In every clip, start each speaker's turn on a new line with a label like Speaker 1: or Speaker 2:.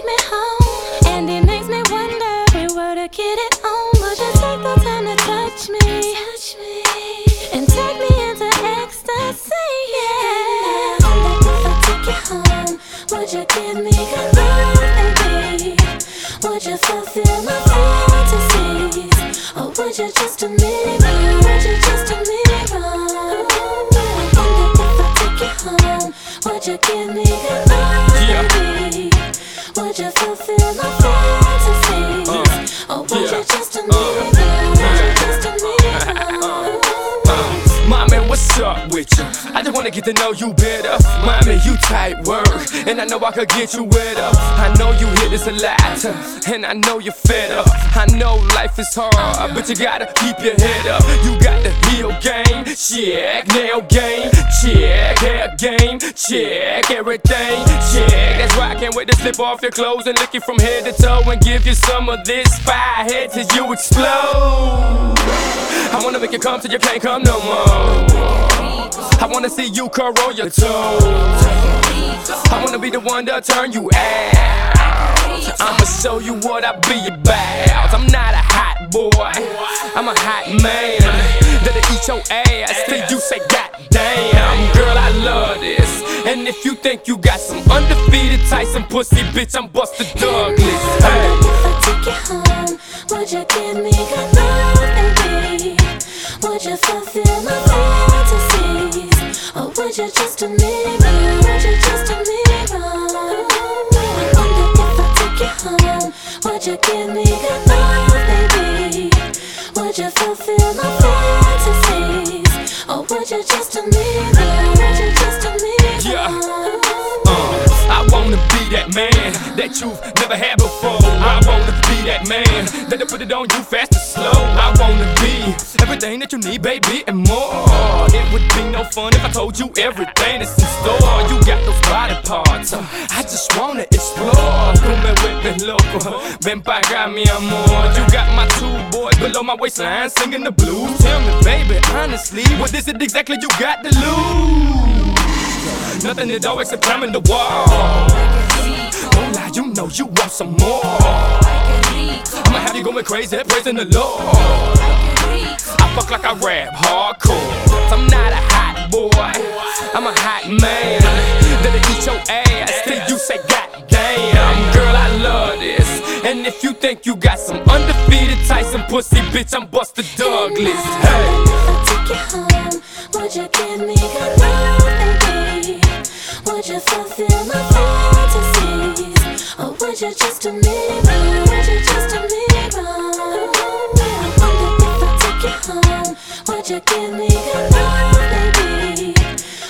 Speaker 1: take me home. And it makes me wonder if we were to get it on. Would you take the time to touch me? Touch me. And take me into ecstasy, yeah. Wonder if I take you home. Would you give me good love, baby? Would you fulfill my fantasies? Or would you just admit it wrong? Would you just admit it wrong? Wonder if I take you home. Would you give me good love, baby? Would you fulfill my fantasies? Uh, or would you just admit uh, it wrong? Would you just admit it
Speaker 2: uh, what's up with you? I just wanna get to know you better. Mommy, you tight work, and I know I could get you wetter. I know you hear this a lot, and I know you're fed up. I know life is hard, but you gotta keep your head up. You got the heel game, check, nail game, check, hair game, check, everything, check. That's why I can't wait to slip off your clothes and lick you from head to toe and give you some of this fire head till you explode. I wanna make you come till you can't come no more. I wanna see you curl your toes. I wanna be the one to turn you out. I'ma show you what I be about. I'm not a hot boy, I'm a hot man. That'll eat your ass till you say, God damn, girl, I love this. And if you think you got some undefeated Tyson pussy, bitch, I'm Buster Douglas. Hey.
Speaker 1: If I take you home, would you give me good love, baby? Would you fulfill my fantasies? Or would you just it wrong? Would you just admit it wrong? Wonder if I take you home, would you give me good love? Would you fulfill my fantasies? Or would you just it wrong? Would you just it
Speaker 2: Yeah. Uh, I wanna be that man that you've never had before. I wanna be that man that'll put it on you fast and slow. I wanna be everything that you need, baby, and more. It would be no fun if I told you everything that's in store. You got those body parts, uh, I just wanna explore. With me, loco. Ven pa' acá, mi amor. You got my two below my waistline singing the blues. Tell me, baby, honestly, what is it exactly you got to lose? Nothing at all except climbing the wall. Don't oh, lie, you know you want some more. I'ma have you going crazy, praising the Lord. I fuck like I rap hardcore. I'm not a hot boy, I'm a hot man. That'll eat your ass till you say, God damn, girl, I love this. And if you think you pussy, bitch, I'm Buster Douglas. Hey.
Speaker 1: Take home, would you give me baby? Would you fulfill my fantasies? Or would you just admit it wrong? Would you just admit it wrong? Wonder if I you home, would you give me baby?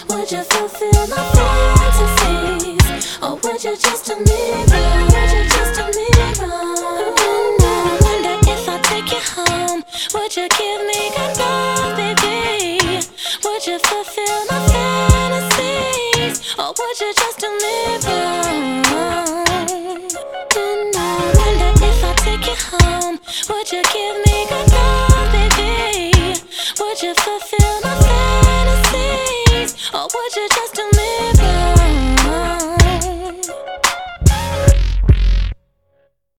Speaker 1: Would you fulfill my fantasies? Or would you just admit it wrong? Would you just admit it wrong? Would you give me good love, baby? Would you fulfill my fantasies? Or would you just admit